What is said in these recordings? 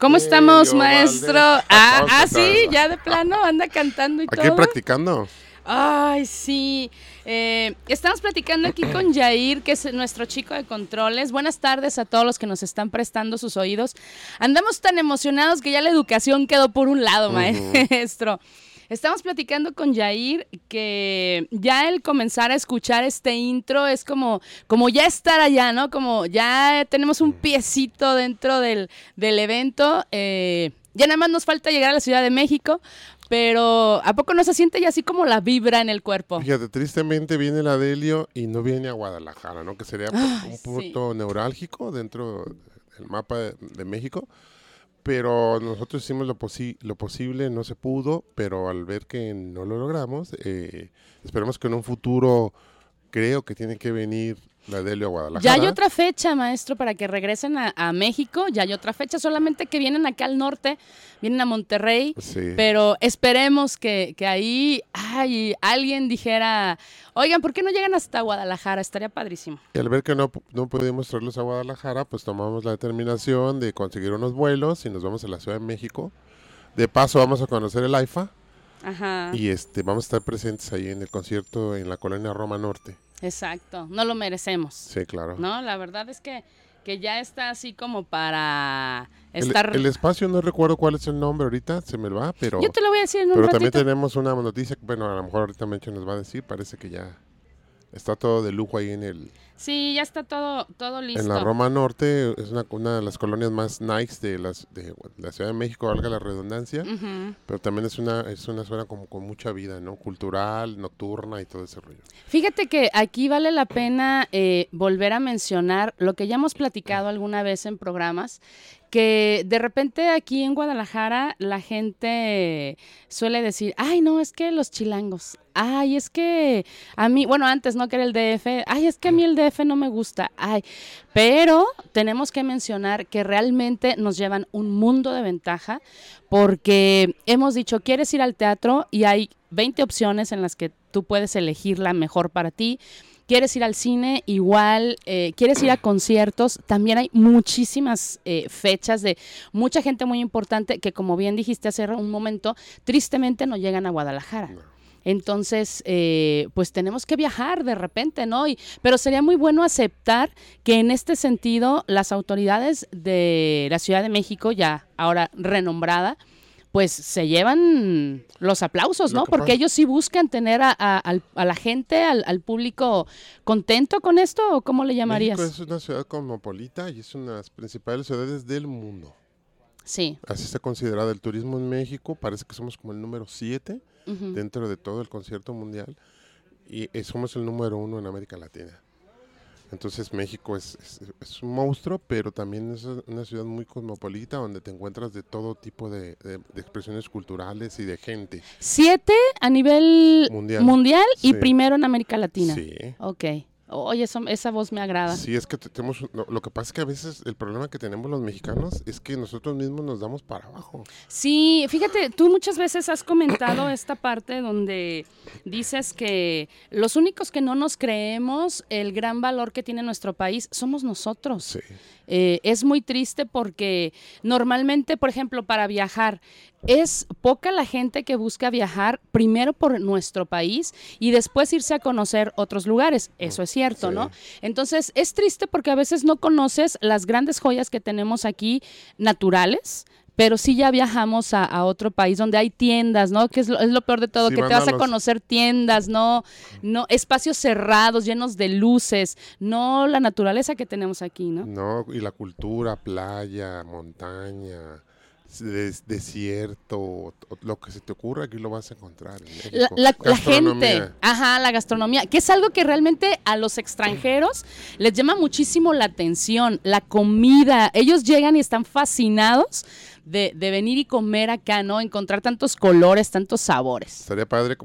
¿Cómo estamos, maestro? Ah, ah, sí, ya de plano anda cantando y Aquí todo. practicando. Ay, sí. Eh, estamos platicando aquí con Jair, que es nuestro chico de controles. Buenas tardes a todos los que nos están prestando sus oídos. Andamos tan emocionados que ya la educación quedó por un lado, maestro. Estamos platicando con Jair que ya el comenzar a escuchar este intro es como, como ya estar allá, ¿no? Como ya tenemos un piecito dentro del, del evento. eh, ya nada más nos falta llegar a la Ciudad de México, pero ¿a poco no se siente ya así como la vibra en el cuerpo? Fíjate, tristemente viene la Delio y no viene a Guadalajara, ¿no? Que sería Ay, un sí. punto neurálgico dentro del mapa de, de México. Pero nosotros hicimos lo, posi- lo posible, no se pudo, pero al ver que no lo logramos, eh, esperemos que en un futuro creo que tiene que venir la Delio Guadalajara. Ya hay otra fecha, maestro, para que regresen a, a México. Ya hay otra fecha, solamente que vienen acá al norte, vienen a Monterrey. Sí. Pero esperemos que, que ahí ay, alguien dijera, oigan, ¿por qué no llegan hasta Guadalajara? Estaría padrísimo. Y al ver que no, no pudimos traerlos a Guadalajara, pues tomamos la determinación de conseguir unos vuelos y nos vamos a la Ciudad de México. De paso vamos a conocer el AIFA Ajá. y este vamos a estar presentes ahí en el concierto en la colonia Roma Norte. Exacto, no lo merecemos. Sí, claro. No, la verdad es que, que ya está así como para El, estar... el espacio no recuerdo cuál es el nombre ahorita, se me va, pero, Yo te lo voy a decir en un pero ratito. también tenemos una noticia, bueno, a lo mejor ahorita Mencho nos va a decir, parece que ya está todo de lujo ahí en el Sí, ya está todo, todo listo. en la Roma Norte, es una, una de las colonias más nice de las de la Ciudad de México, valga la redundancia. Pero también es una, es una zona como con mucha vida, ¿no? Cultural, nocturna y todo ese rollo. Fíjate que aquí vale la pena eh, volver a mencionar lo que ya hemos platicado alguna vez en programas, que de repente aquí en Guadalajara la gente suele decir, ay, no, es que los chilangos, ay, es que a mí, bueno, antes no que era el DF, ay, es que a mí el DF no me gusta, ay, pero tenemos que mencionar que realmente nos llevan un mundo de ventaja porque hemos dicho, quieres ir al teatro y hay 20 opciones en las que tú puedes elegir la mejor para ti. Quieres ir al cine, igual, eh, quieres ir a conciertos, también hay muchísimas eh, fechas de mucha gente muy importante que, como bien dijiste hace un momento, tristemente no llegan a Guadalajara. Entonces, eh, pues tenemos que viajar de repente, ¿no? Y, pero sería muy bueno aceptar que en este sentido las autoridades de la Ciudad de México, ya ahora renombrada, pues se llevan los aplausos, ¿no? que Porque ellos sí buscan tener a, a- a la gente, al, al público contento con esto, ¿o cómo le llamarías? México es una ciudad cosmopolita y es una de las principales ciudades del mundo. Sí. Así está considerado el turismo en México. Parece que somos como el número 7 ujú. dentro de todo el concierto mundial y eh, somos el número uno en América Latina. Entonces México es, es- es un monstruo, pero también es una ciudad muy cosmopolita donde te encuentras de todo tipo de, de- de expresiones culturales y de gente. Siete a nivel Mundial. mundial, y primero en América Latina. Sí. Ok. Oye, eso- esa voz me agrada. Sí, es que te- tenemos, lo, lo que pasa es que a veces el problema que tenemos los mexicanos es que nosotros mismos nos damos para abajo. Sí, fíjate, tú muchas veces has comentado esta parte donde dices que los únicos que no nos creemos el gran valor que tiene nuestro país somos nosotros. Sí. Eh, es muy triste porque normalmente, por ejemplo, para viajar, es poca la gente que busca viajar primero por nuestro país y después irse a conocer otros lugares. Eso es cierto, Sí. ¿no? Entonces, es triste porque a veces no conoces las grandes joyas que tenemos aquí naturales. Pero sí ya viajamos a, a otro país donde hay tiendas, ¿no? Que es lo, es lo peor de todo, Sí, que te vas a los- conocer tiendas, ¿no? no Espacios cerrados, llenos de luces, no la naturaleza que tenemos aquí, ¿no? No, y la cultura, playa, montaña, des- desierto, lo que se te ocurra aquí lo vas a encontrar. En La, la- la gente, ajá, la gastronomía, que es algo que realmente a los extranjeros les llama muchísimo la atención, la comida. Ellos llegan y están fascinados de, de venir y comer acá, ¿no? Encontrar tantos colores, tantos sabores. Estaría padre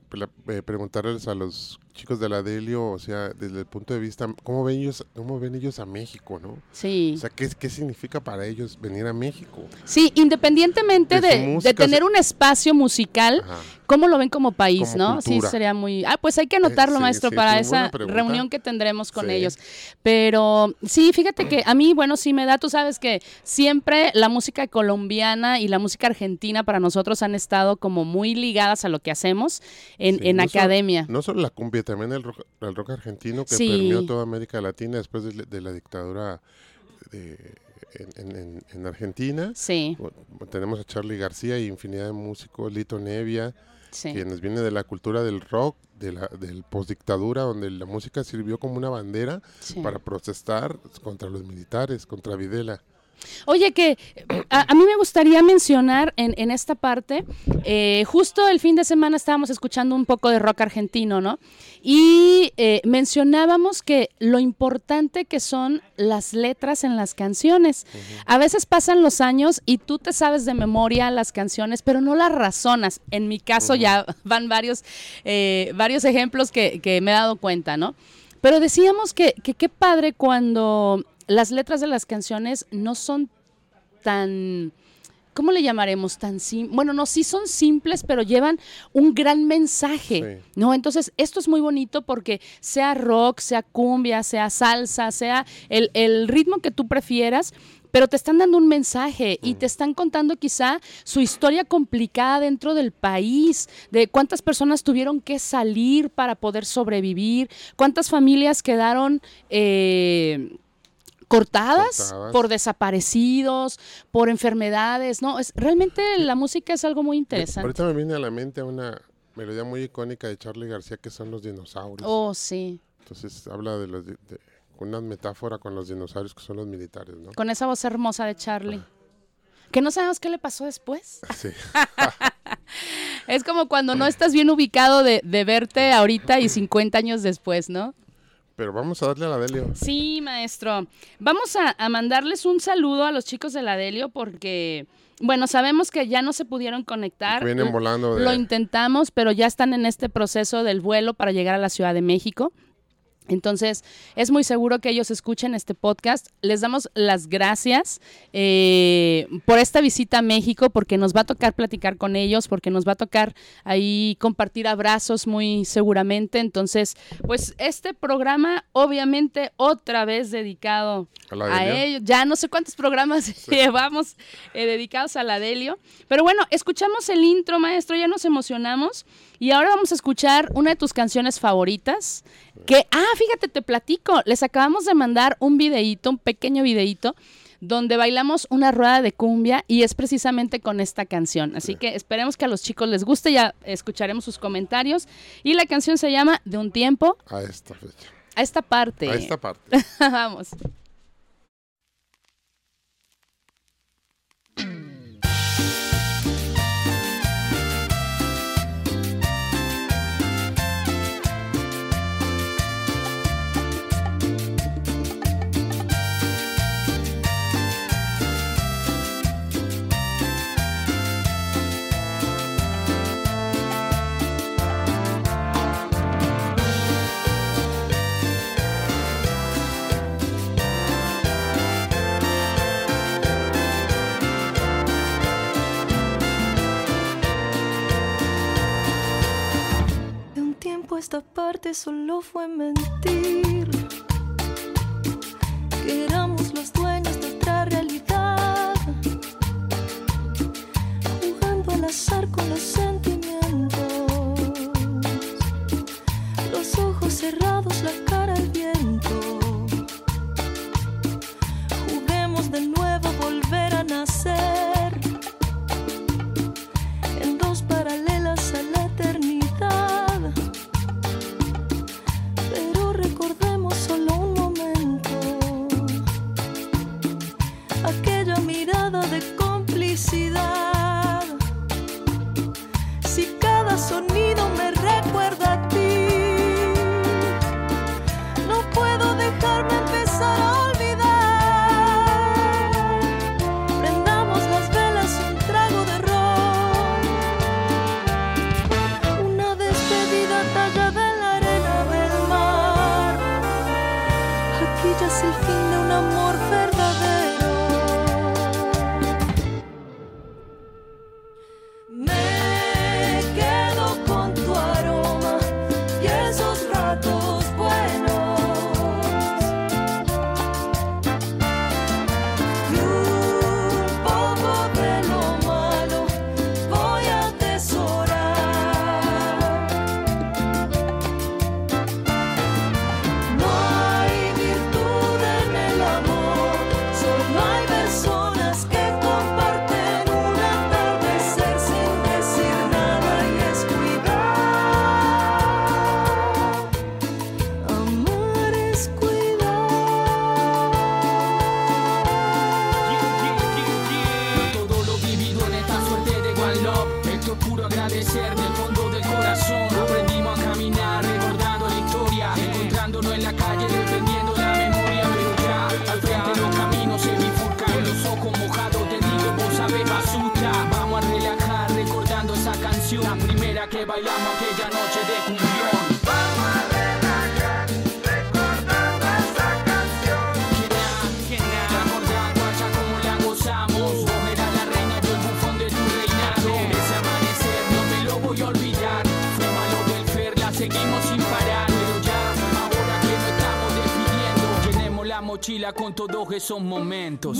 eh, preguntarles a los chicos de la Delio, o sea, desde el punto de vista, ¿cómo ven ellos, cómo ven ellos a México, no? Sí. O sea, ¿qué, qué significa para ellos venir a México? Sí, independientemente de tener un espacio musical, Ajá. ¿cómo lo ven como país, Como no? Sí, sería muy... Ah, pues hay que anotarlo, sí, maestro, sí, para esa reunión que tendremos con Sí. ellos. Pero sí, fíjate que a mí, bueno, sí me da, tú sabes que siempre la música colombiana y la música argentina para nosotros han estado como muy ligadas a lo que hacemos en, en no solo- academia. No solo la cumbia, también el rock, el rock argentino que Sí. permeó toda América Latina después de, la- de la dictadura de- en, en- en- en Argentina. Sí, tenemos a Charlie García y infinidad de músicos, Lito Nevia, sí. quienes vienen de la cultura del rock, de la, del postdictadura, donde la música sirvió como una bandera sí. para protestar contra los militares, contra Videla. Oye, que a, a mí me gustaría mencionar en, en esta parte, eh, justo el fin de semana estábamos escuchando un poco de rock argentino, ¿no? Y eh, mencionábamos que lo importante que son las letras en las canciones. A veces pasan los años y tú te sabes de memoria las canciones, pero no las razonas. En mi caso ya van varios, eh, varios ejemplos que, que me he dado cuenta, ¿no? Pero decíamos que que qué padre cuando las letras de las canciones no son tan, ¿cómo le llamaremos? Tan sim bueno, no, sí son simples, pero llevan un gran mensaje, Sí. ¿no? Entonces, esto es muy bonito porque sea rock, sea cumbia, sea salsa, sea el, el ritmo que tú prefieras, pero te están dando un mensaje y te están contando quizá su historia complicada dentro del país, de cuántas personas tuvieron que salir para poder sobrevivir, cuántas familias quedaron... eh, cortadas, Cortadas. por desaparecidos, por enfermedades, ¿no? Es, realmente la música es algo muy interesante. Ahorita me viene a la mente una melodía muy icónica de Charlie García que son los dinosaurios. Oh, sí. Entonces habla de los... de- de- una metáfora con los dinosaurios que son los militares, ¿no? Con esa voz hermosa de Charlie. Que no sabemos qué le pasó después. Sí. Es como cuando no estás bien ubicado de, de verte ahorita y 50 años después, ¿no? Pero vamos a darle a la Delio. Sí, maestro. Vamos a, a mandarles un saludo a los chicos de la Delio porque, bueno, sabemos que ya no se pudieron conectar. Vienen volando de... Lo intentamos, pero ya están en este proceso del vuelo para llegar a la Ciudad de México. Entonces, es muy seguro que ellos escuchen este podcast. Les damos las gracias eh, por esta visita a México, porque nos va a tocar platicar con ellos, porque nos va a tocar ahí compartir abrazos muy seguramente. Entonces, pues este programa, obviamente, otra vez dedicado A la a Delio. ellos. Ya no sé cuántos programas llevamos eh, dedicados a la Delio. Pero bueno, escuchamos el intro, maestro, ya nos emocionamos. Y ahora vamos a escuchar una de tus canciones favoritas. Que, ah, fíjate, te platico. Les acabamos de mandar un videíto, un pequeño videíto, donde bailamos una rueda de cumbia y es precisamente con esta canción. Así que esperemos que a los chicos les guste, ya escucharemos sus comentarios. Y la canción se llama De un tiempo A esta fecha. a esta parte. A esta parte. Vamos. esta parte solo fue mentir. Que éramos los dueños de otra realidad. Jugando al azar con los sentimientos. Con todos esos momentos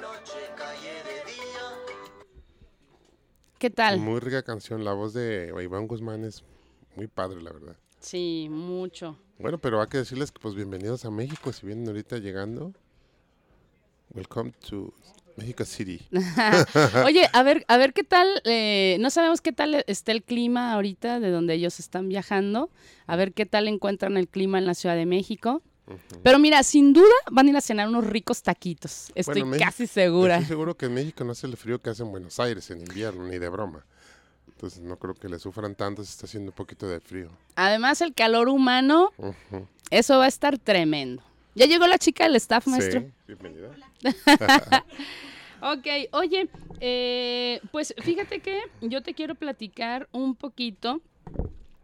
¿Qué tal? Muy rica canción. La voz de Iván Guzmán es muy padre, la verdad. Sí, mucho. Bueno, pero hay que decirles que pues bienvenidos a México. Si vienen ahorita llegando, welcome to Mexico City. Oye, a ver, a ver qué tal, eh, no sabemos qué tal está el clima ahorita de donde ellos están viajando, a ver qué tal encuentran el clima en la Ciudad de México. Pero mira, sin duda van a ir a cenar unos ricos taquitos, estoy Bueno, México- casi segura. Estoy seguro que en México no hace el frío que hace en Buenos Aires en invierno, ni de broma. Entonces no creo que le sufran tanto si está haciendo un poquito de frío. Además, el calor humano, eso va a estar tremendo. Ya llegó la chica del staff, maestro. Sí, bienvenida. Ok, oye, eh, pues fíjate que yo te quiero platicar un poquito.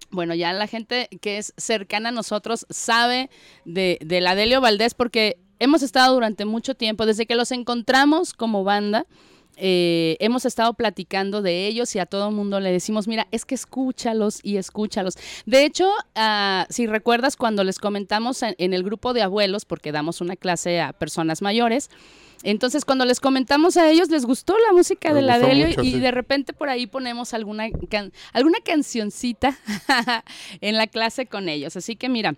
Bueno, ya la gente que es cercana a nosotros sabe de, de la Delio Valdés porque hemos estado durante mucho tiempo, desde que los encontramos como banda, eh, hemos estado platicando de ellos y a todo el mundo le decimos, mira, es que escúchalos y escúchalos. De hecho, ah, si recuerdas cuando les comentamos en, en el grupo de abuelos, porque damos una clase a personas mayores, entonces cuando les comentamos a ellos les gustó la música de la Delio mucho, y sí. de repente por ahí ponemos alguna, can- alguna cancioncita en la clase con ellos. Así que mira,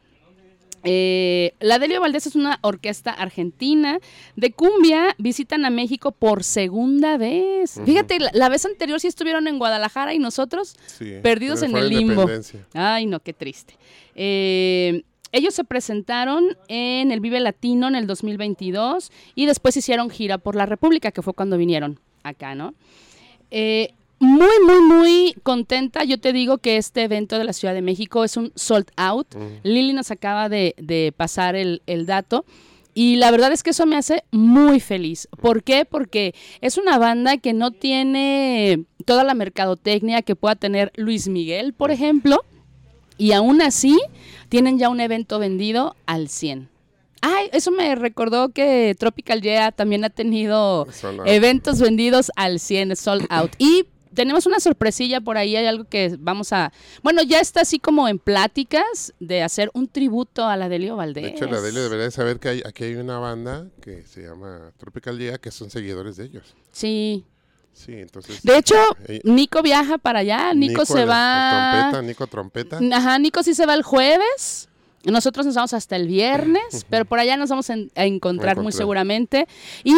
eh, la Delio Valdés es una orquesta argentina de cumbia. Visitan a México por segunda vez. Fíjate, la, la vez anterior sí estuvieron en Guadalajara y nosotros Sí, Perdidos en el limbo. Ay, no, qué triste. Eh, ellos se presentaron en el Vive Latino en el 2022 y después hicieron gira por la República, que fue cuando vinieron acá, ¿no? Eh, muy, muy, muy contenta. Yo te digo que este evento de la Ciudad de México es un sold out. Mm. Lili nos acaba de, de pasar el, el dato. Y la verdad es que eso me hace muy feliz. ¿Por qué? Porque es una banda que no tiene toda la mercadotecnia que pueda tener Luis Miguel, por ejemplo. Y aún así, tienen ya un evento vendido al 100. Ay, eso me recordó que Tropical Yeah también ha tenido eventos vendidos al 100, sold out. Y tenemos una sorpresilla por ahí, hay algo que vamos a... Bueno, ya está así como en pláticas de hacer un tributo a la Delio Valdés. De hecho, la Delio debería de saber que hay, aquí hay una banda que se llama Tropical Día que son seguidores de ellos. Sí. Sí, entonces. De hecho, eh, Nico viaja para allá, Nico, se va... trompeta, Nico trompeta. Ajá, Nico sí se va el jueves. Nosotros nos vamos hasta el viernes, pero por allá nos vamos a encontrar muy seguramente. Y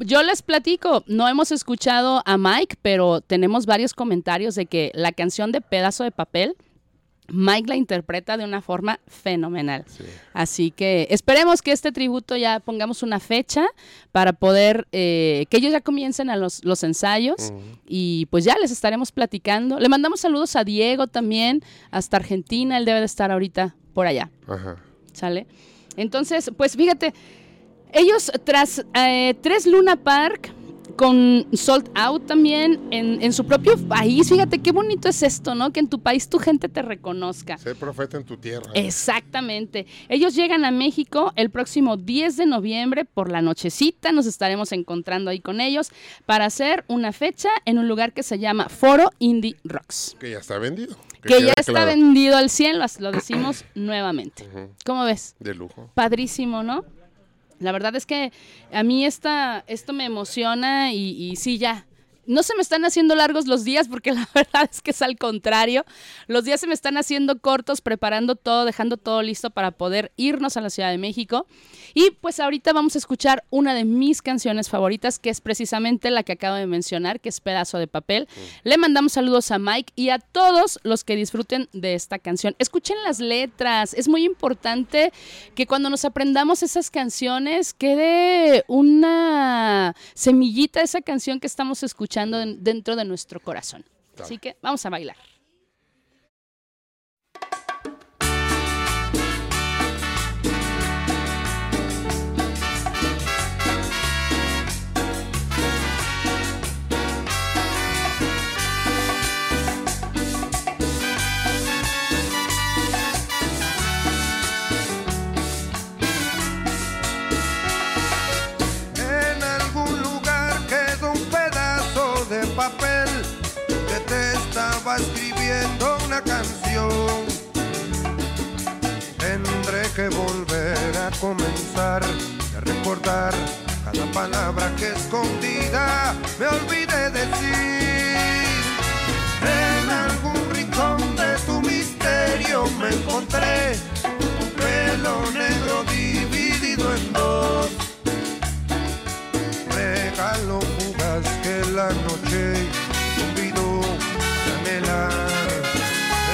yo les platico, no hemos escuchado a Mike, pero tenemos varios comentarios de que la canción de Pedazo de Papel, Mike la interpreta de una forma fenomenal. Sí. Así que esperemos que este tributo ya pongamos una fecha para poder eh, que ellos ya comiencen a los, los ensayos y pues ya les estaremos platicando. Le mandamos saludos a Diego también, hasta Argentina, él debe de estar ahorita por allá, Ajá. ¿sale? Entonces, pues fíjate, ellos tras eh, tres Luna Park con Sold Out también en, en su propio país, fíjate qué bonito es esto, ¿no? Que en tu país tu gente te reconozca. Ser profeta en tu tierra. Exactamente. Ellos llegan a México el próximo 10 de noviembre por la nochecita. Nos estaremos encontrando ahí con ellos para hacer una fecha en un lugar que se llama Foro Indie Rocks. Que ya está vendido. Que ya está claro. vendido al 100, lo, lo decimos nuevamente. ¿Cómo ves? De lujo. Padrísimo, ¿no? La verdad es que a mí esta, esto me emociona y, y sí, ya. No se me están haciendo largos los días porque la verdad es que es al contrario. Los días se me están haciendo cortos, preparando todo, dejando todo listo para poder irnos a la Ciudad de México. Y pues ahorita vamos a escuchar una de mis canciones favoritas, que es precisamente la que acabo de mencionar, que es Pedazo de Papel. Le mandamos saludos a Mike y a todos los que disfruten de esta canción. Escuchen las letras, es muy importante que cuando nos aprendamos esas canciones quede una semillita de esa canción que estamos escuchando en- dentro de nuestro corazón. Así que vamos a bailar. Y a recordar cada palabra que escondida me olvidé decir. En algún rincón de tu misterio me encontré un pelo negro dividido en dos. Regalo fugaz que la noche olvidó de anhelar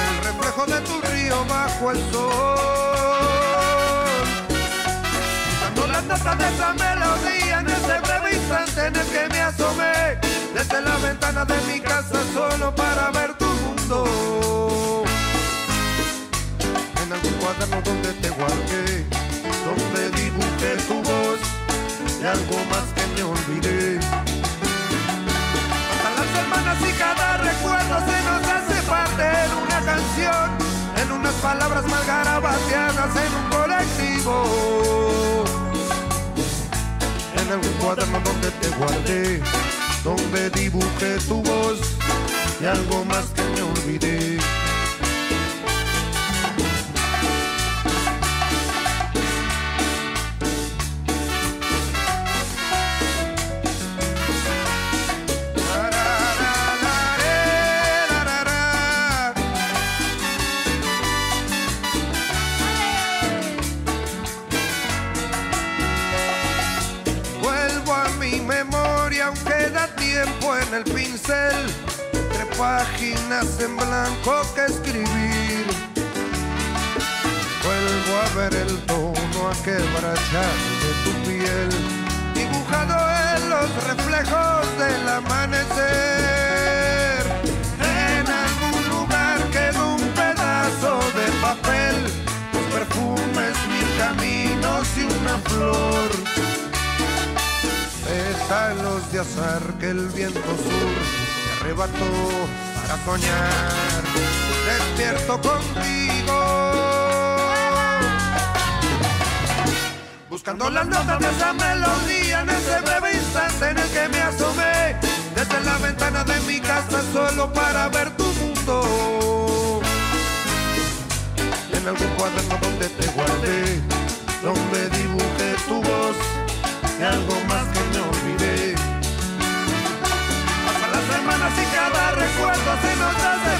el reflejo de tu río bajo el sol. De esa melodía en ese breve instante en el que me asomé desde la ventana de mi casa solo para ver tu mundo. En algún cuaderno donde te guardé, donde dibujé tu voz y algo más que me olvidé. Pasan las semanas y cada recuerdo se nos hace parte en una canción, en unas palabras mal garabateadas en un colectivo. En algún cuaderno donde te guardé, donde dibujé tu voz y algo más que me olvidé. En el pincel, entre páginas en blanco que escribir. Vuelvo a ver el tono a quebrachar de tu piel, dibujado en los reflejos del amanecer. En algún lugar quedó un pedazo de papel, los perfumes, mil caminos y una flor. Pétalos de azar que el viento sur me arrebató para soñar. Despierto contigo. Buscando las notas de esa melodía en ese breve instante en el que me asomé desde la ventana de mi casa solo para ver tu mundo. En algún cuaderno donde te guardé, donde dibujé tu voz y algo más cada recuerdo se nos hace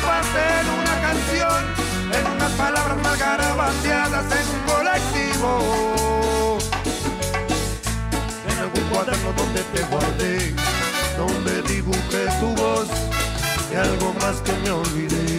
una canción, en unas palabras mal garabateadas en un colectivo. En algún cuaderno donde te guardé, donde dibujé tu voz y algo más que me olvidé.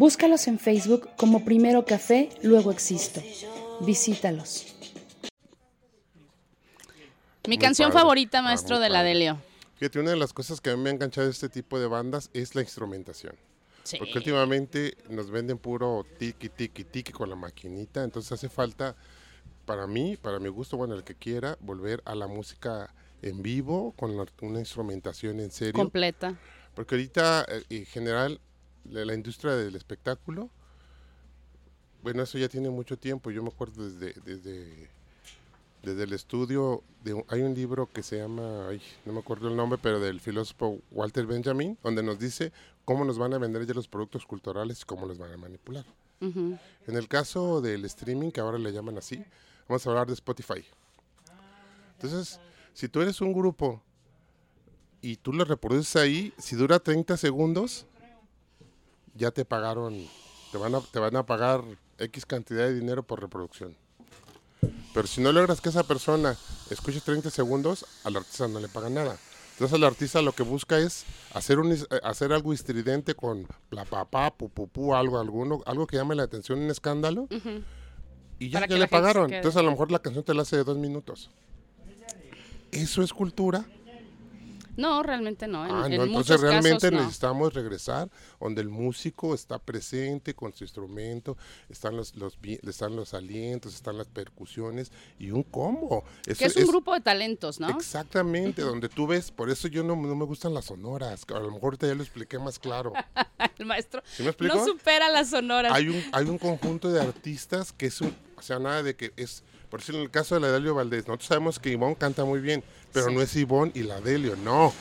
Búscalos en Facebook como Primero Café, luego Existo. Visítalos. Mi Muy canción padre. favorita, Ah, maestro de la padre. Delio. Fíjate, una de las cosas que a mí me ha enganchado de este tipo de bandas es la instrumentación. Sí. Porque últimamente nos venden puro tiki, tiki, tiki con la maquinita. Entonces hace falta, para mí, para mi gusto, bueno, el que quiera, volver a la música en vivo con la- una instrumentación en serio. Completa. Porque ahorita, eh, en general, la, la industria del espectáculo, bueno, eso ya tiene mucho tiempo. Yo me acuerdo desde, desde, desde el estudio, de hay un libro que se llama, ay, no me acuerdo el nombre, pero del filósofo Walter Benjamin, donde nos dice cómo nos van a vender ya los productos culturales y cómo los van a manipular. Ujú. En el caso del streaming, que ahora le llaman así, vamos a hablar de Spotify. Entonces, si tú eres un grupo y tú lo reproduces ahí, si dura 30 segundos, ya te pagaron, te van a, te van a pagar X cantidad de dinero por reproducción. Pero si no logras que esa persona escuche 30 segundos, al artista no le pagan nada. Entonces el artista lo que busca es hacer un hacer algo estridente con bla pa pa pu pu pu, algo alguno, algo que llame la atención, un escándalo. Y ya, Para ya la gente le pagaron. Entonces a lo mejor la canción te la hace de dos minutos. Eso es cultura. No, realmente no. En, Ah, en no, muchos entonces realmente casos no. necesitamos regresar donde el músico está presente con su instrumento, están los, los están los alientos, están las percusiones y un combo. Eso Que es un grupo de talentos, ¿no? Exactamente, donde tú ves, por eso yo no, no me gustan las sonoras, a lo mejor ahorita ya lo expliqué más claro. El maestro ¿Sí me explico? no supera las sonoras. hay un hay un conjunto de artistas que es un, o sea, nada de que es, por ejemplo, en el caso de la Delio Valdés, nosotros sabemos que Ivonne canta muy bien, pero Sí. no es Ivonne y la Delio, no.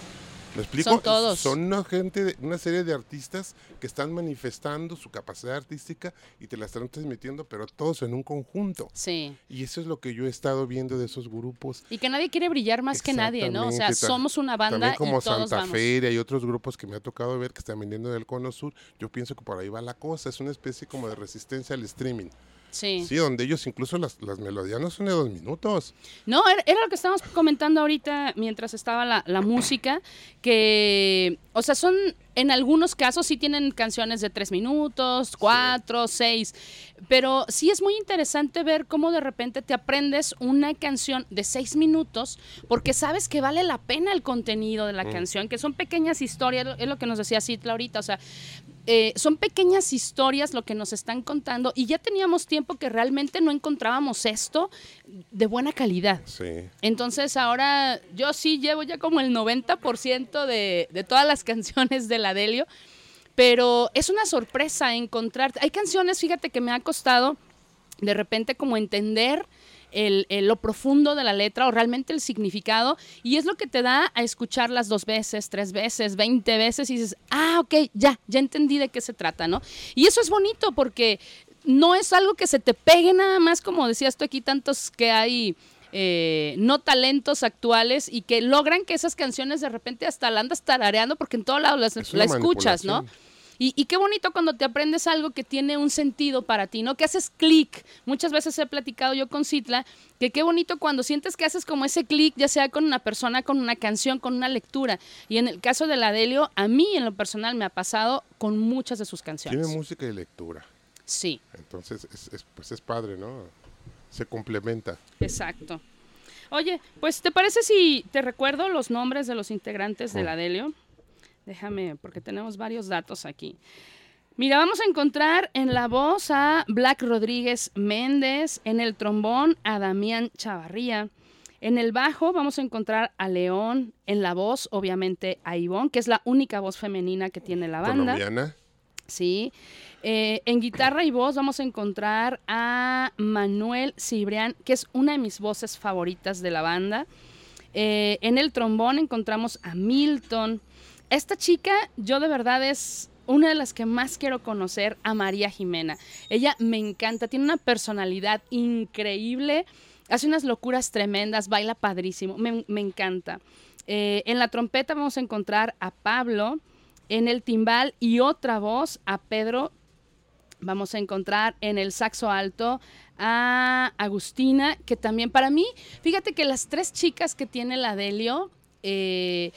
¿Me explico? Son todos. Son una gente, de- una serie de artistas que están manifestando su capacidad artística y te la están transmitiendo, pero todos en un conjunto. Sí. Y eso es lo que yo he estado viendo de esos grupos. Y que nadie quiere brillar más que nadie, ¿no? O sea, somos una banda También como y todos Santa vamos. Feria y otros grupos que me ha tocado ver que están vendiendo del Cono Sur. Yo pienso que por ahí va la cosa. Es una especie como de resistencia al streaming. Sí. Sí, donde ellos incluso las, las melodías no son de dos minutos. No, era, era lo que estábamos comentando ahorita mientras estaba la, la música, que, o sea, son, en algunos casos sí tienen canciones de tres minutos, cuatro, seis, pero sí es muy interesante ver cómo de repente te aprendes una canción de seis minutos porque sabes que vale la pena el contenido de la canción, que son pequeñas historias, es lo que nos decía Citla ahorita, o sea, eh, son pequeñas historias lo que nos están contando y ya teníamos tiempo que realmente no encontrábamos esto de buena calidad. Sí. Entonces ahora yo sí llevo ya como el 90% de, de todas las canciones de la Delio, pero es una sorpresa encontrar, hay canciones, fíjate que me ha costado de repente como entender el- el- lo profundo de la letra o realmente el significado y es lo que te da a escucharlas dos veces, tres veces, veinte veces y dices, ah, ok, ya, ya entendí de qué se trata, ¿no? Y eso es bonito porque no es algo que se te pegue nada más, como decías tú aquí, tantos que hay eh, no talentos actuales y que logran que esas canciones de repente hasta la andas tarareando porque en todos lados las- Es la una escuchas, ¿no? Y, y qué bonito cuando te aprendes algo que tiene un sentido para ti, ¿no? Que haces clic. Muchas veces he platicado yo con Citla que qué bonito cuando sientes que haces como ese clic, ya sea con una persona, con una canción, con una lectura. Y en el caso de la Delio, a mí en lo personal me ha pasado con muchas de sus canciones. Tiene música y lectura. Sí, Entonces, es, es- pues es padre, ¿no? Se complementa. exacto. Oye, pues ¿te parece si te recuerdo los nombres de los integrantes de la Delio? Déjame, porque tenemos varios datos aquí. Mira, vamos a encontrar en la voz a Black Rodríguez Méndez, en el trombón a Damián Chavarría, en el bajo vamos a encontrar a León, en la voz obviamente a Ivonne, que es la única voz femenina que tiene la banda. Colombiana. Sí. Eh, en guitarra y voz vamos a encontrar a Manuel Cibrián, que es una de mis voces favoritas de la banda. Eh, en el trombón encontramos a Milton. Esta chica, yo de verdad es una de las que más quiero conocer, a María Jimena. Ella me encanta, tiene una personalidad increíble, hace unas locuras tremendas, baila padrísimo, me, encanta. Eh, en la trompeta vamos a encontrar a Pablo, en el timbal y otra voz a Pedro. Vamos a encontrar en el saxo alto a Agustina, que también para mí, fíjate que las tres chicas que tiene la Delio, eh,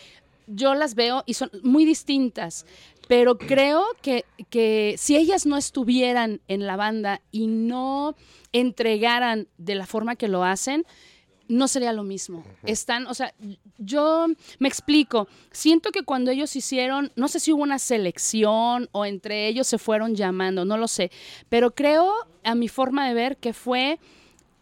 yo las veo y son muy distintas, pero creo que, que si ellas no estuvieran en la banda y no entregaran de la forma que lo hacen, no sería lo mismo. Están, o sea, yo me explico. Siento que cuando ellos hicieron, no sé si hubo una selección o entre ellos se fueron llamando, no lo sé, pero creo, a mi forma de ver, que fue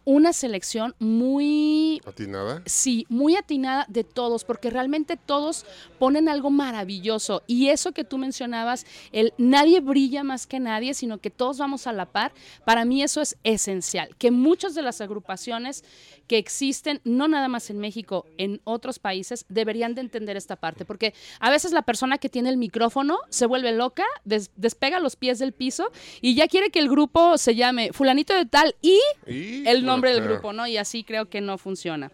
una selección muy ¿Atinada? Sí, muy atinada de todos, porque realmente todos ponen algo maravilloso. Y eso que tú mencionabas, el nadie brilla más que nadie, sino que todos vamos a la par, para mí eso es esencial. Que muchas de las agrupaciones que existen, no nada más en México, en otros países, deberían de entender esta parte, porque a veces la persona que tiene el micrófono se vuelve loca, des- despega los pies del piso y ya quiere que el grupo se llame fulanito de tal y Y, el nombre del bueno, grupo, ¿no? Y así creo que no funciona.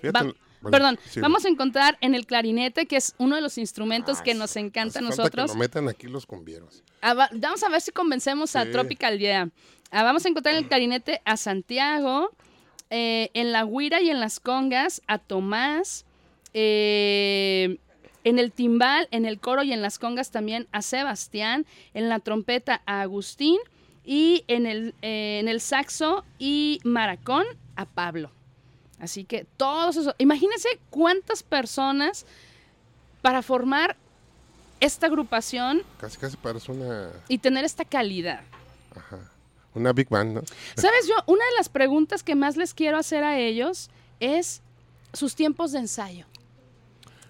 fíjate, Va- bueno, perdón, sí. vamos a encontrar en el clarinete, que es uno de los instrumentos que nos encanta a nosotros. Que metan aquí los cumbieros. Ah, va- vamos a ver si convencemos a. Tropical Yeah. Ah, vamos a encontrar en el clarinete a Santiago, eh, en la guira y en las congas a Tomás, eh, en el timbal, en el coro y en las congas también a Sebastián, en la trompeta a Agustín y en el, eh, en el saxo y maracón a Pablo. Así que todos esos, imagínense cuántas personas para formar esta agrupación Casi, casi parece una, y tener esta calidad. una Big Band, ¿no? ¿Sabes yo? Una de las preguntas que más les quiero hacer a ellos es sus tiempos de ensayo.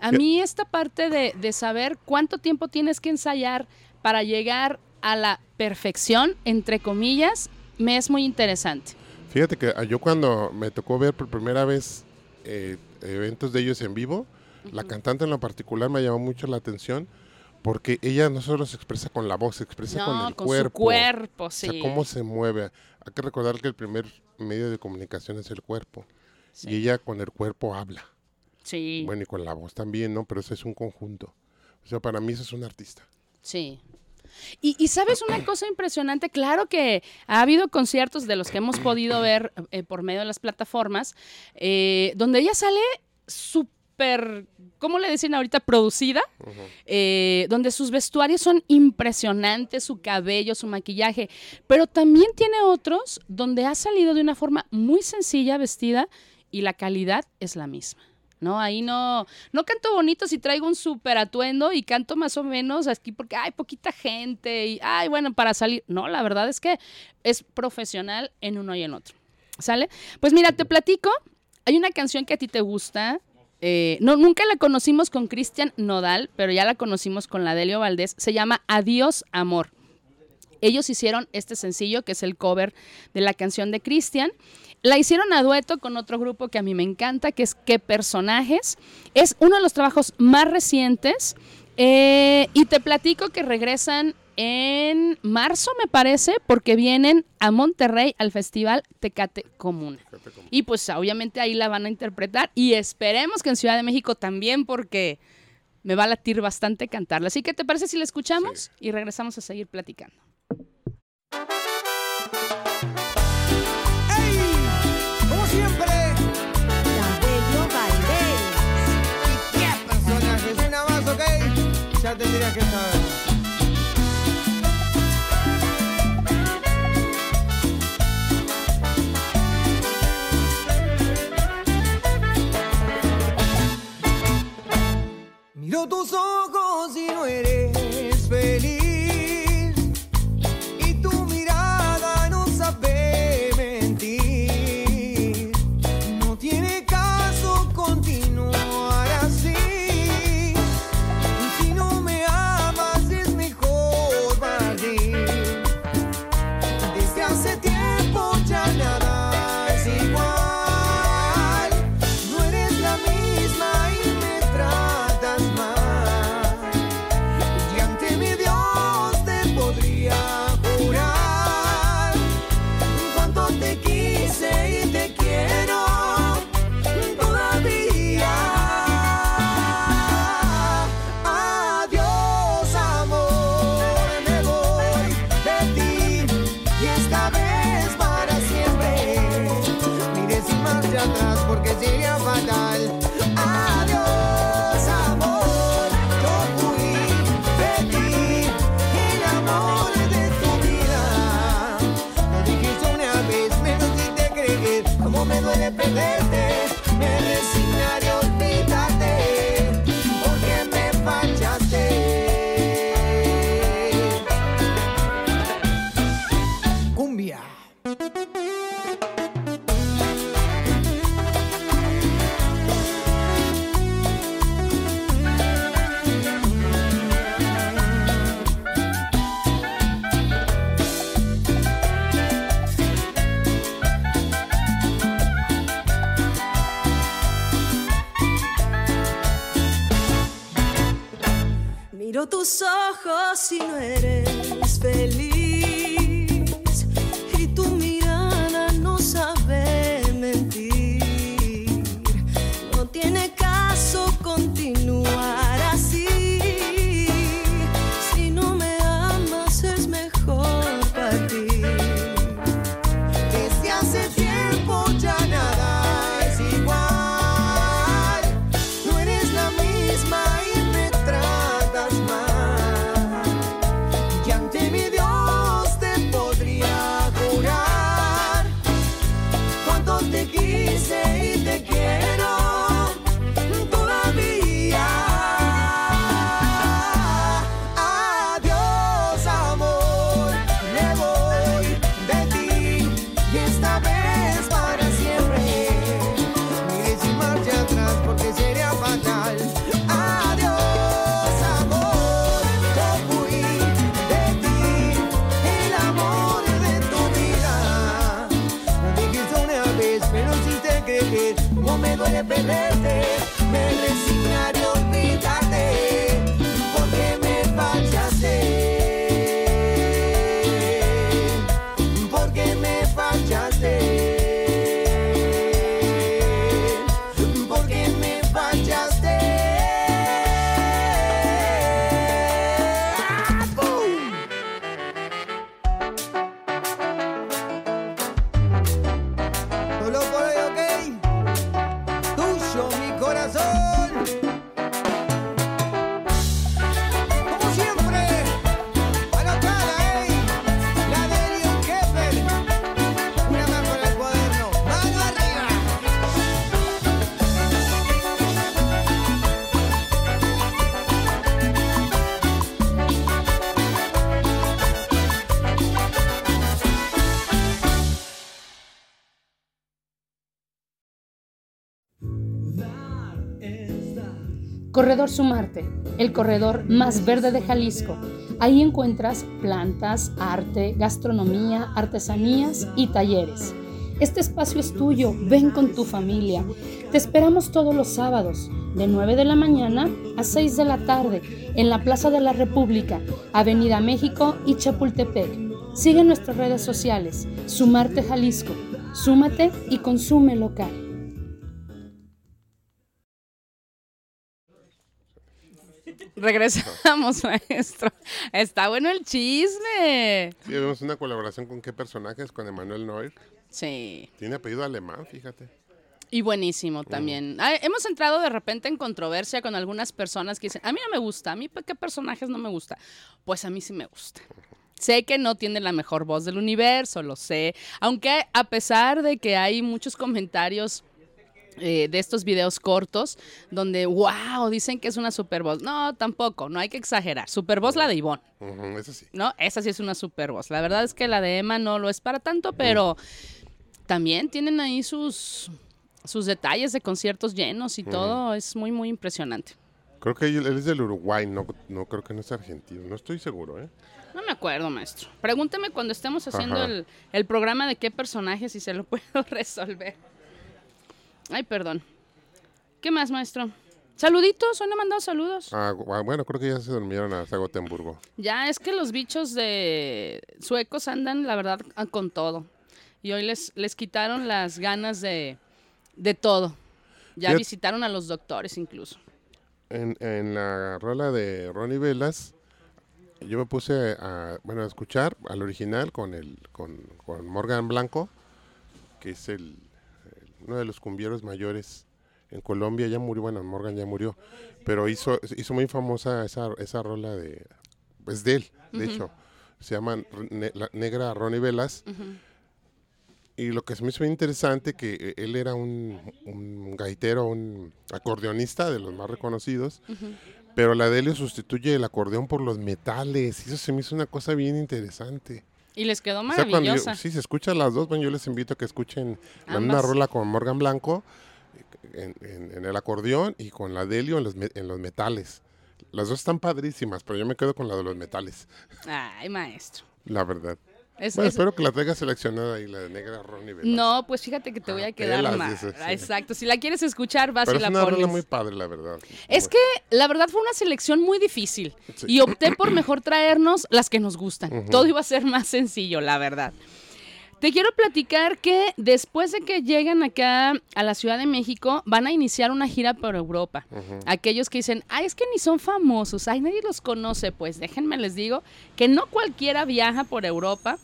A mí esta parte de, de saber cuánto tiempo tienes que ensayar para llegar a la perfección, entre comillas, me es muy interesante. Fíjate que ah, yo cuando me tocó ver por primera vez eh, eventos de ellos en vivo, la cantante en lo particular me llamó mucho la atención porque ella no solo se expresa con la voz, se expresa con el con cuerpo. su cuerpo, O sea, sí. cómo se mueve. Hay que recordar que el primer medio de comunicación es el cuerpo. Sí. Y ella con el cuerpo habla. Sí, Bueno, y con la voz también, ¿no? Pero eso es un conjunto. O sea, para mí eso es un artista. sí. Y, y sabes una cosa impresionante, claro que ha habido conciertos de los que hemos podido ver eh, por medio de las plataformas, eh, donde ella sale súper, ¿cómo le dicen ahorita? Producida, eh, donde sus vestuarios son impresionantes, su cabello, su maquillaje, pero también tiene otros donde ha salido de una forma muy sencilla vestida y la calidad es la misma. No, ahí no, no canto bonito si traigo un súper atuendo y canto más o menos aquí porque hay poquita gente y, ay, bueno, para salir. No, la verdad es que es profesional en uno y en otro. ¿Sale? Pues mira, te platico. Hay una canción que a ti te gusta. eh, no, nunca la conocimos con Cristian Nodal, pero ya la conocimos con la Delio Valdés. Se llama Adiós, Amor. Ellos hicieron este sencillo, que es el cover de la canción de Cristian. La hicieron a dueto con otro grupo que a mí me encanta, que es ¿Qué personajes? Es uno de los trabajos más recientes. eh, y te platico que regresan en marzo, me parece, porque vienen a Monterrey al festival Tecate Común. Y pues obviamente ahí la van a interpretar. Y esperemos que en Ciudad de México también, porque me va a latir bastante cantarla. Así que, ¿te parece si la escuchamos? Y regresamos a seguir platicando. Ya tendrías que saber. Tus ojos y no eres feliz. Corredor Sumarte, el corredor más verde de Jalisco. Ahí encuentras plantas, arte, gastronomía, artesanías y talleres. Este espacio es tuyo, ven con tu familia. Te esperamos todos los sábados, de 9 de la mañana a 6 de la tarde, en la Plaza de la República, Avenida México y Chapultepec. Sigue nuestras redes sociales, Sumarte Jalisco. Súmate y consume local. Regresamos, maestro. Está bueno el chisme. Sí, vemos una colaboración con qué personajes, con Emanuel Noir. Sí. Tiene apellido alemán, fíjate. Y buenísimo también. Ah, hemos entrado de repente en controversia con algunas personas que dicen, a mí no me gusta, a mí qué personajes no me gusta. Pues a mí sí me gusta. Sé que no tiene la mejor voz del universo, lo sé. Aunque a pesar de que hay muchos comentarios eh, de estos videos cortos donde, wow, dicen que es una super voz. No, tampoco, no hay que exagerar. Super voz la de Ivonne, eso sí. ¿no? Esa sí es una super voz. La verdad es que la de Emma no lo es para tanto, pero también tienen ahí sus, sus detalles de conciertos llenos y todo. Es muy, muy impresionante. Creo que él es del Uruguay, no, no creo que no es argentino. No estoy seguro, ¿eh? No me acuerdo, maestro. Pregúnteme cuando estemos haciendo el, el programa de qué personaje, si se lo puedo resolver. Ay, perdón. ¿Qué más, maestro? Saluditos, hoy no he mandado saludos. Ah, gu- bueno, creo que ya se durmieron hasta Gotemburgo. Ya, es que los bichos de suecos andan, la verdad, con todo. Y hoy les, les quitaron las ganas de, de todo. Ya visitaron a los doctores incluso. En, en la rola de Ronnie Velas, yo me puse a, bueno, a escuchar al original con el con, con Morgan Blanco, que es el- uno de los cumbieros mayores en Colombia. Ya murió, bueno, Morgan ya murió, pero hizo, hizo muy famosa esa, esa rola de, pues de él, de hecho. Se llama Ne- la Negra Ronnie Velas. Y lo que se me hizo interesante, que eh, él era un, un gaitero, un acordeonista de los más reconocidos, pero la de él sustituye el acordeón por los metales. Y eso se me hizo una cosa bien interesante. Y les quedó O sea, cuando yo- maravillosa. sí, se escuchan las dos, bueno, yo les invito a que escuchen la misma rola con Morgan Blanco en, en- en el acordeón y con la de Helio en los, en los metales. Las dos están padrísimas, pero yo me quedo con la de los metales, Ay, maestro. la verdad. Es- Bueno, es- espero que la traigas seleccionada y la de negra Ronnie Velasco. no, pues fíjate que te voy Ah, a quedar pelas, mal. dices, sí. Exacto, si la quieres escuchar, vas Pero y es la una rola pones. muy padre, la verdad. Es que la verdad fue una selección muy difícil Sí. y opté por mejor traernos las que nos gustan. Todo iba a ser más sencillo, la verdad. Te quiero platicar que después de que lleguen acá a la Ciudad de México, van a iniciar una gira por Europa. Aquellos que dicen, ay, es que ni son famosos, ay, nadie los conoce, pues déjenme les digo que no cualquiera viaja por Europa.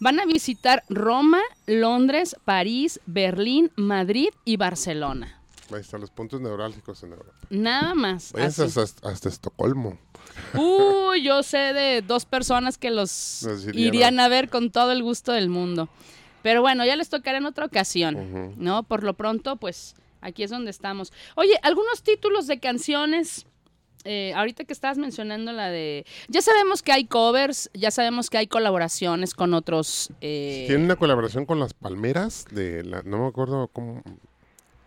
Van a visitar Roma, Londres, París, Berlín, Madrid y Barcelona. Ahí están los puntos neurálgicos en Europa. Nada más. Váyanse hasta, hasta Estocolmo. Uy, yo sé de dos personas que los Los irían irían a ver con todo el gusto del mundo. Pero bueno, ya les tocará en otra ocasión. ¿no? Por lo pronto, pues aquí es donde estamos. Oye, algunos títulos de canciones. eh, ahorita que estabas mencionando la de... Ya sabemos que hay covers, ya sabemos que hay colaboraciones con otros... eh, Tiene una colaboración con las palmeras de la, no me acuerdo cómo.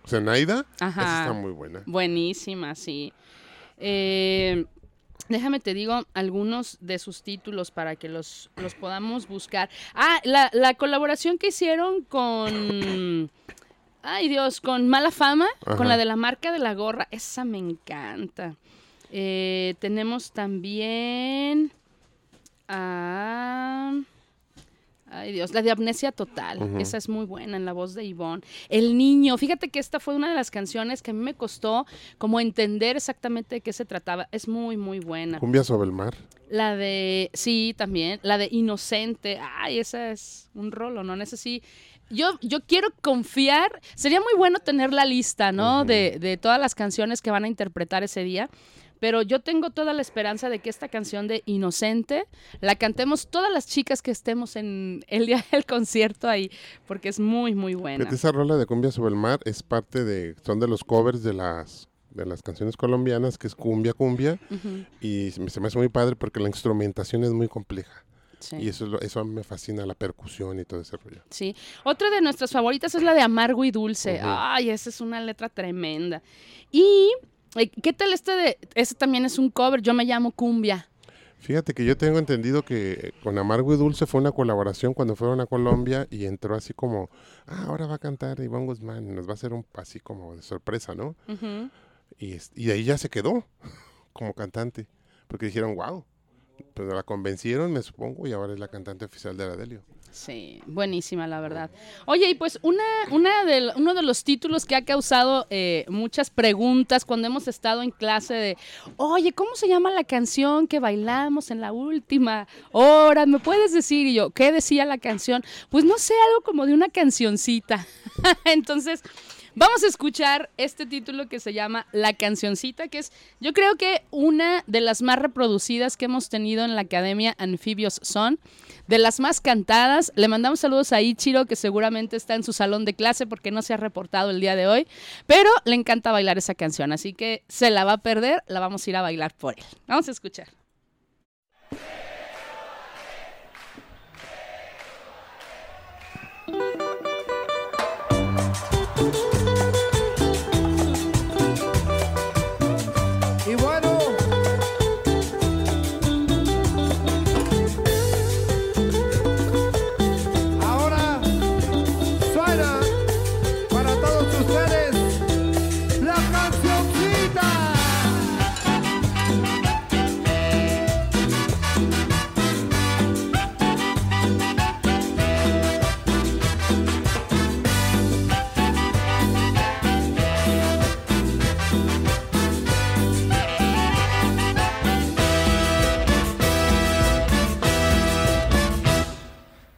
Zenaida. Ajá. Esa está muy buena. Buenísima, sí. Eh, déjame te digo algunos de sus títulos para que los, los podamos buscar. Ah, la, la colaboración que hicieron con... Ay Dios, con Mala Fama, Ajá. con la de la marca de la gorra. Esa me encanta. Eh, tenemos también... a Ay Dios, la de Amnesia Total, esa es muy buena en la voz de Ivonne. El niño, fíjate que esta fue una de las canciones que a mí me costó como entender exactamente de qué se trataba. Es muy, muy buena. Cumbia sobre el mar. La de, sí, también, la de Inocente, ay, esa es un rolo, ¿no? Esa sí. Yo, yo quiero confiar, sería muy bueno tener la lista, ¿no? De todas las canciones que van a interpretar ese día. Pero yo tengo toda la esperanza de que esta canción de Inocente la cantemos todas las chicas que estemos en el día del concierto ahí, porque es muy, muy buena. Esa rola de Cumbia sobre el mar es parte de, son de los covers de las de las canciones colombianas, que es Cumbia Cumbia, y se me, hace muy padre porque la instrumentación es muy compleja. sí. Y eso, eso me fascina, la percusión y todo ese rollo. Sí. Otra de nuestras favoritas es la de Amargo y Dulce. Ay, esa es una letra tremenda. Y, ¿qué tal este de...? Ese también es un cover, yo me llamo Cumbia. Fíjate que yo tengo entendido que con Amargo y Dulce fue una colaboración cuando fueron a Colombia y entró así como, ah, ahora va a cantar Iván Guzmán, y nos va a hacer un así como de sorpresa, ¿no? Y, es- y de ahí ya se quedó como cantante, porque dijeron, wow, pero la convencieron, me supongo, y ahora es la cantante oficial de Adelio. Sí, buenísima, la verdad. Oye, y pues una, una de, uno de los títulos que ha causado eh, muchas preguntas cuando hemos estado en clase de, oye, ¿cómo se llama la canción que bailamos en la última hora? ¿Me puedes decir? Y yo, ¿qué decía la canción? Pues no sé, algo como de una cancioncita. Entonces, vamos a escuchar este título que se llama La cancioncita, que es, yo creo que una de las más reproducidas que hemos tenido en la Academia Anfibios Son, de las más cantadas. Le mandamos saludos a Ichiro, que seguramente está en su salón de clase porque no se ha reportado el día de hoy, pero le encanta bailar esa canción, así que se la va a perder, la vamos a ir a bailar por él. Vamos a escuchar.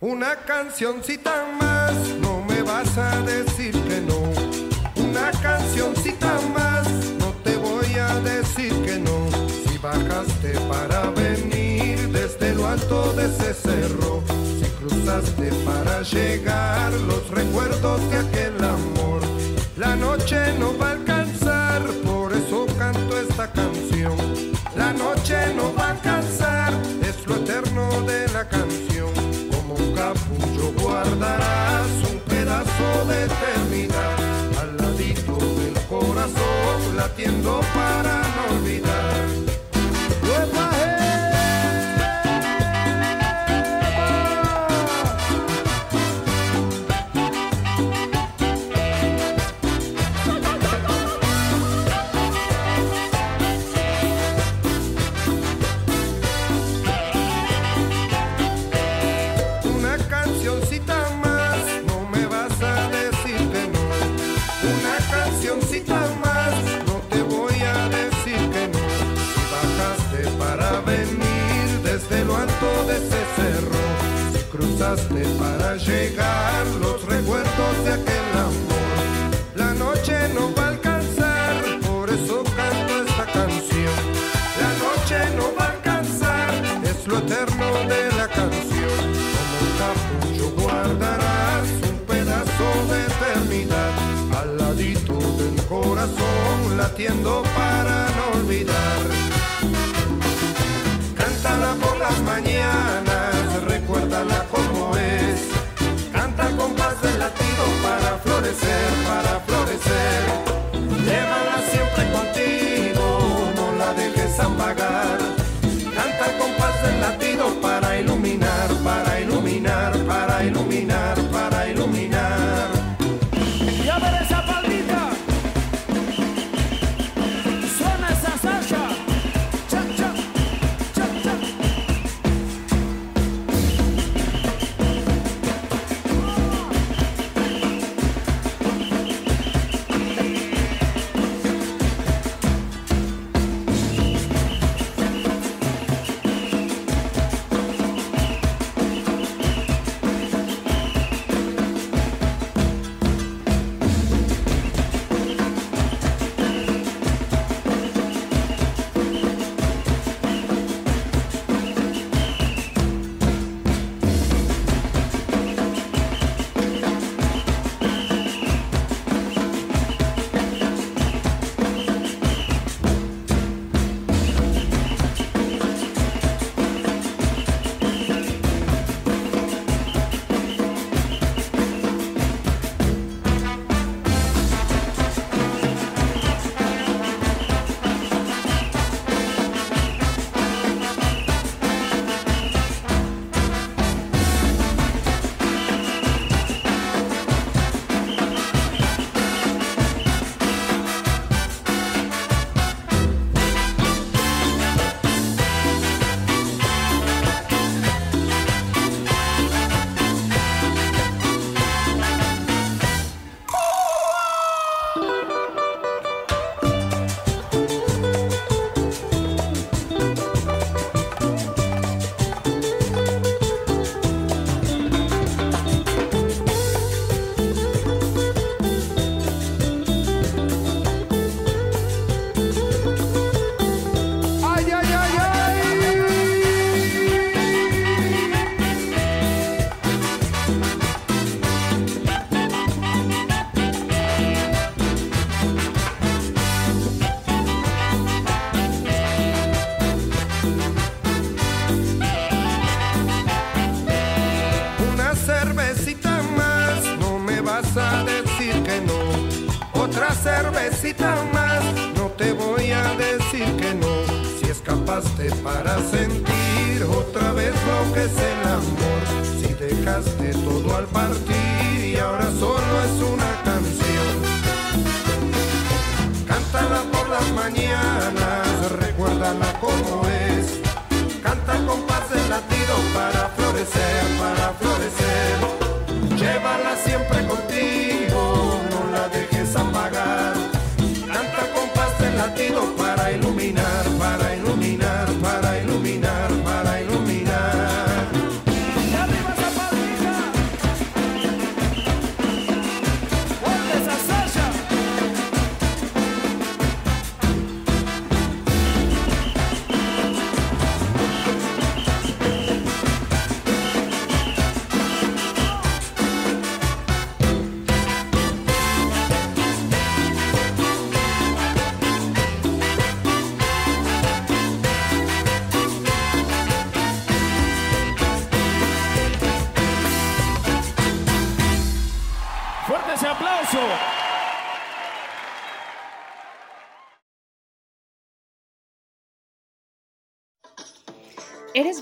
Una cancioncita más, no me vas a decir que no. Una cancioncita más, no te voy a decir que no. Si bajaste para venir desde lo alto de ese cerro, si cruzaste para llegar los recuerdos de aquel amor, la noche no va a alcanzar, por eso canto esta canción. La noche no va a alcanzar, es lo eterno de la canción. Guardarás un pedazo de eternidad al ladito del corazón, latiendo para no olvidar.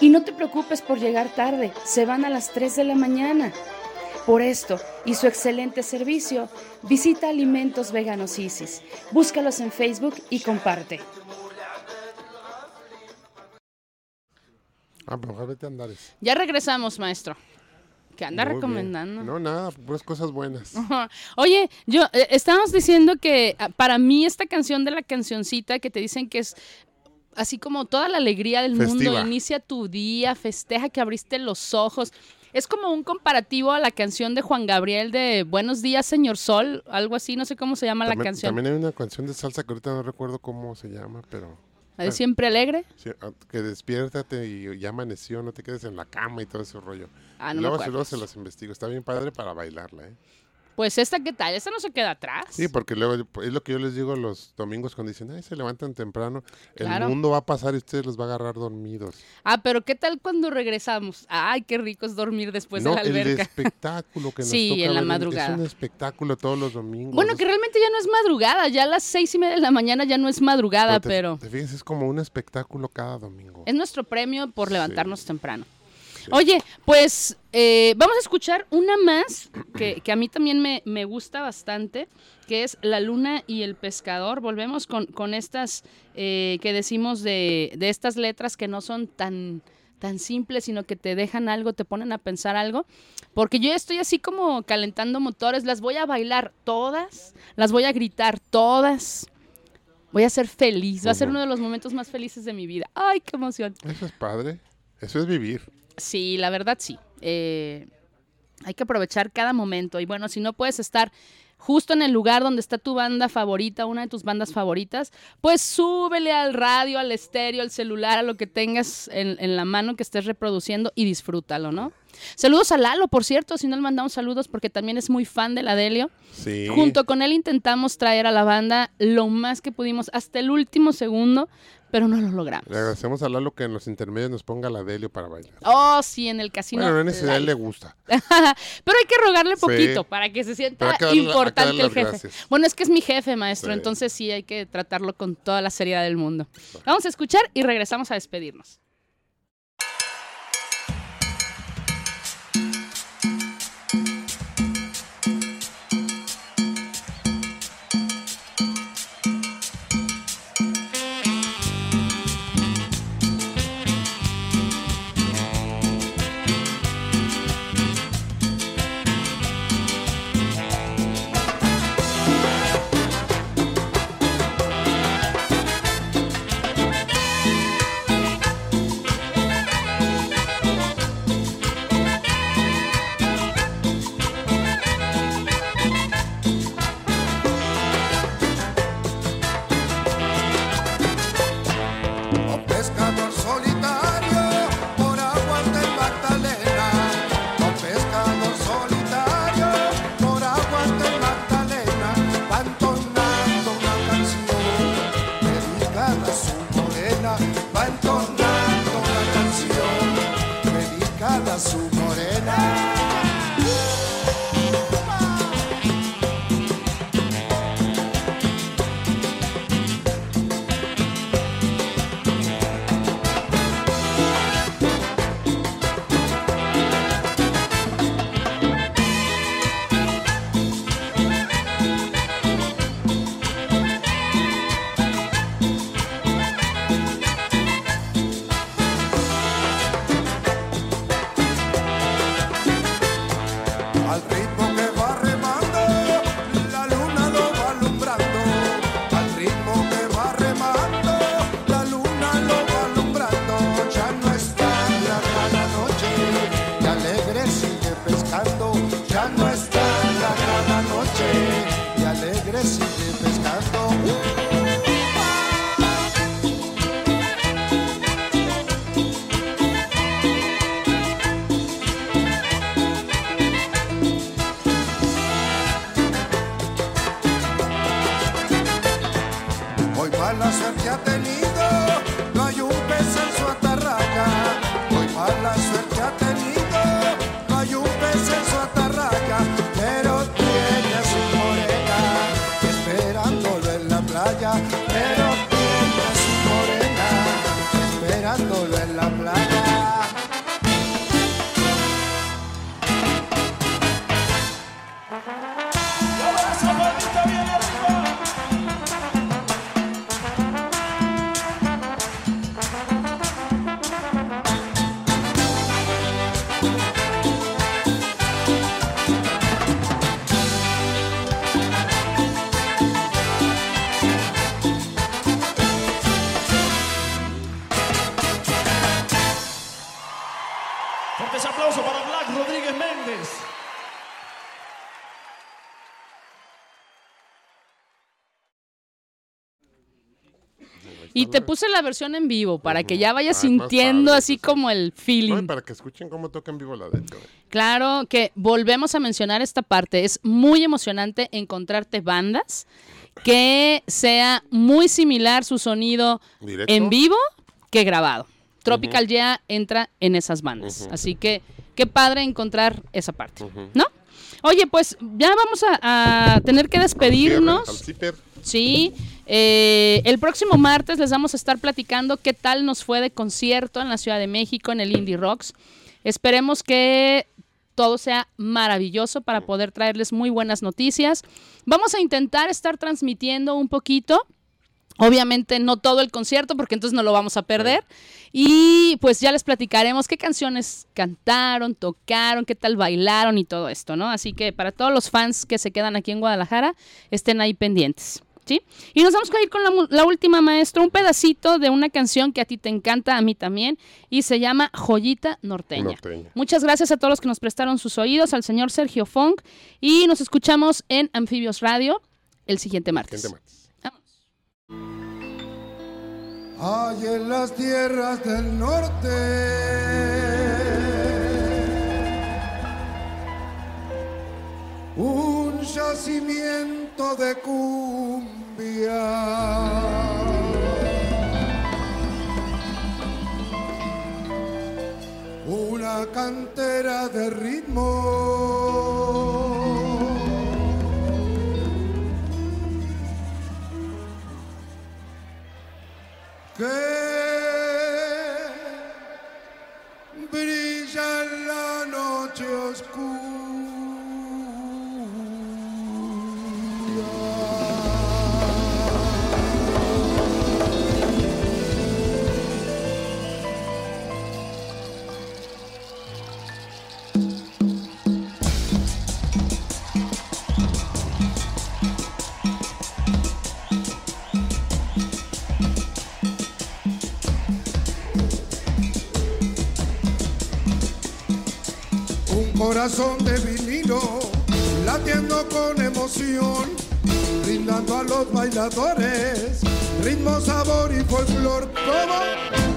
Y no te preocupes por llegar tarde, se van a las 3 de la mañana. Por esto y su excelente servicio, visita Alimentos Veganos Isis. Búscalos en Facebook y comparte. Ah, pero vete a andares. Ya regresamos, maestro. Que anda recomendando. No, nada, puras cosas buenas. Oye, yo eh, estábamos diciendo que ah, para mí esta canción de la cancioncita que te dicen que es así como toda la alegría del mundo, inicia tu día, festeja que abriste los ojos. Es como un comparativo a la canción de Juan Gabriel de Buenos días, señor Sol, algo así, no sé cómo se llama la canción. también hay una canción de salsa que ahorita no recuerdo cómo se llama, pero ¿La de Siempre Alegre? sí, ah, que despiértate y ya amaneció, no te quedes en la cama y todo ese rollo. Ah, no me luego, acuerdo. luego se los investigo. Está bien padre para bailarla, ¿eh? Pues esta, ¿qué tal? Esta no se queda atrás. Sí, porque luego es lo que yo les digo los domingos cuando dicen, ay, se levantan temprano. Claro. El mundo va a pasar y ustedes los va a agarrar dormidos. Ah, pero ¿qué tal cuando regresamos? Ay, qué rico es dormir después no, de la el espectáculo que nos Sí, toca en la ver, madrugada. Es un espectáculo todos los domingos. Bueno, que realmente ya no es madrugada, ya a las seis y media de la mañana ya no es madrugada, te- pero Te fijas, es como un espectáculo cada domingo. es nuestro premio por Sí. levantarnos temprano. Oye, pues eh, vamos a escuchar una más que, que a mí también me, me gusta bastante, que es La Luna y el Pescador. Volvemos con, con estas eh, que decimos de, de estas letras que no son tan, tan simples, sino que te dejan algo, te ponen a pensar algo. Porque yo estoy así como calentando motores, las voy a bailar todas, las voy a gritar todas. Voy a ser feliz, va a ser uno de los momentos más felices de mi vida. ¡Ay, qué emoción! Eso es padre. Eso es vivir. Sí, la verdad sí. Eh, hay que aprovechar cada momento. Y bueno, si no puedes estar justo en el lugar donde está tu banda favorita, una de tus bandas favoritas, pues súbele al radio, al estéreo, al celular, a lo que tengas en, en la mano que estés reproduciendo y disfrútalo, ¿no? Saludos a Lalo, por cierto, si no le mandamos saludos porque también es muy fan de la Delio. Sí. Junto con él intentamos traer a la banda lo más que pudimos hasta el último segundo, pero no lo logramos. Le agradecemos a Lalo que en los intermedios nos ponga la Delio para bailar. Oh, sí, en el casino. bueno, no es necesidad, a él live. le gusta. Pero hay que rogarle Sí. poquito para que se sienta darle- importante el jefe. gracias. Bueno, es que es mi jefe, maestro, Sí. entonces sí hay que tratarlo con toda la seriedad del mundo. Vamos a escuchar y regresamos a despedirnos. θάλασσα πια δεν te puse la versión en vivo para que ya vayas Ah, sintiendo padre, así como el No, y feeling. para que escuchen cómo toca en vivo la de Héctor. Claro que volvemos a mencionar esta parte. Es muy emocionante encontrarte bandas que sea muy similar su sonido ¿Directo? en vivo que grabado. Tropical ya entra en esas bandas. Así que qué padre encontrar esa parte. ¿no? Oye, pues ya vamos a, a tener que despedirnos. Al. Sí, eh, el próximo martes les vamos a estar platicando qué tal nos fue de concierto en la Ciudad de México, en el Indie Rocks. Esperemos que todo sea maravilloso para poder traerles muy buenas noticias. Vamos a intentar estar transmitiendo un poquito. Obviamente no todo el concierto porque entonces no lo vamos a perder. Y pues ya les platicaremos qué canciones cantaron, tocaron, qué tal bailaron y todo esto, ¿no? Así que para todos los fans que se quedan aquí en Guadalajara, estén ahí pendientes. ¿Sí? Y nos vamos a ir con la, última maestro, un pedacito de una canción que a ti te encanta, a mí también, y se llama Joyita Norteña. Norteña. Muchas gracias a todos los que nos prestaron sus oídos, al señor Sergio Funk, y nos escuchamos en Anfibios Radio el siguiente martes. Gente martes. Hay en las tierras del norte un yacimiento de cumbia. Una cantera de ritmo. que brilla en la noche oscura. Corazón de vinilo, latiendo con emoción, brindando a los bailadores, ritmo, sabor y folclor. ¿Cómo?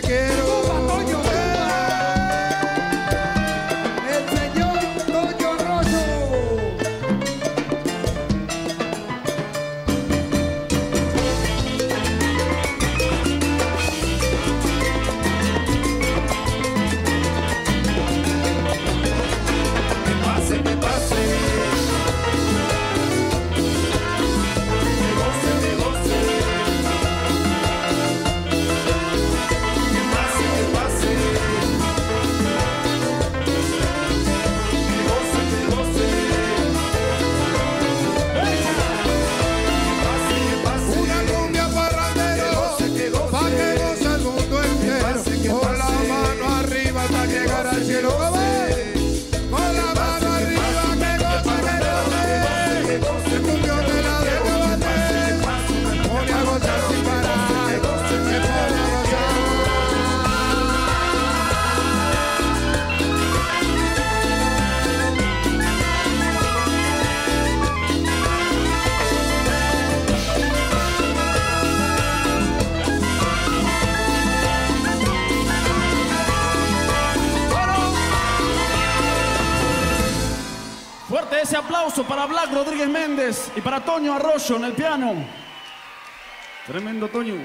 Que quiero Méndez y para Toño Arroyo en el piano. Tremendo Toño.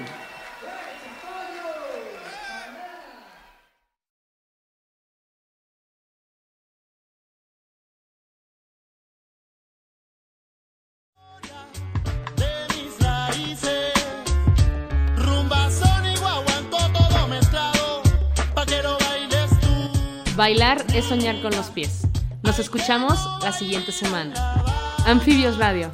Bailar es soñar con los pies. Nos escuchamos la siguiente semana. Anfibios Radio.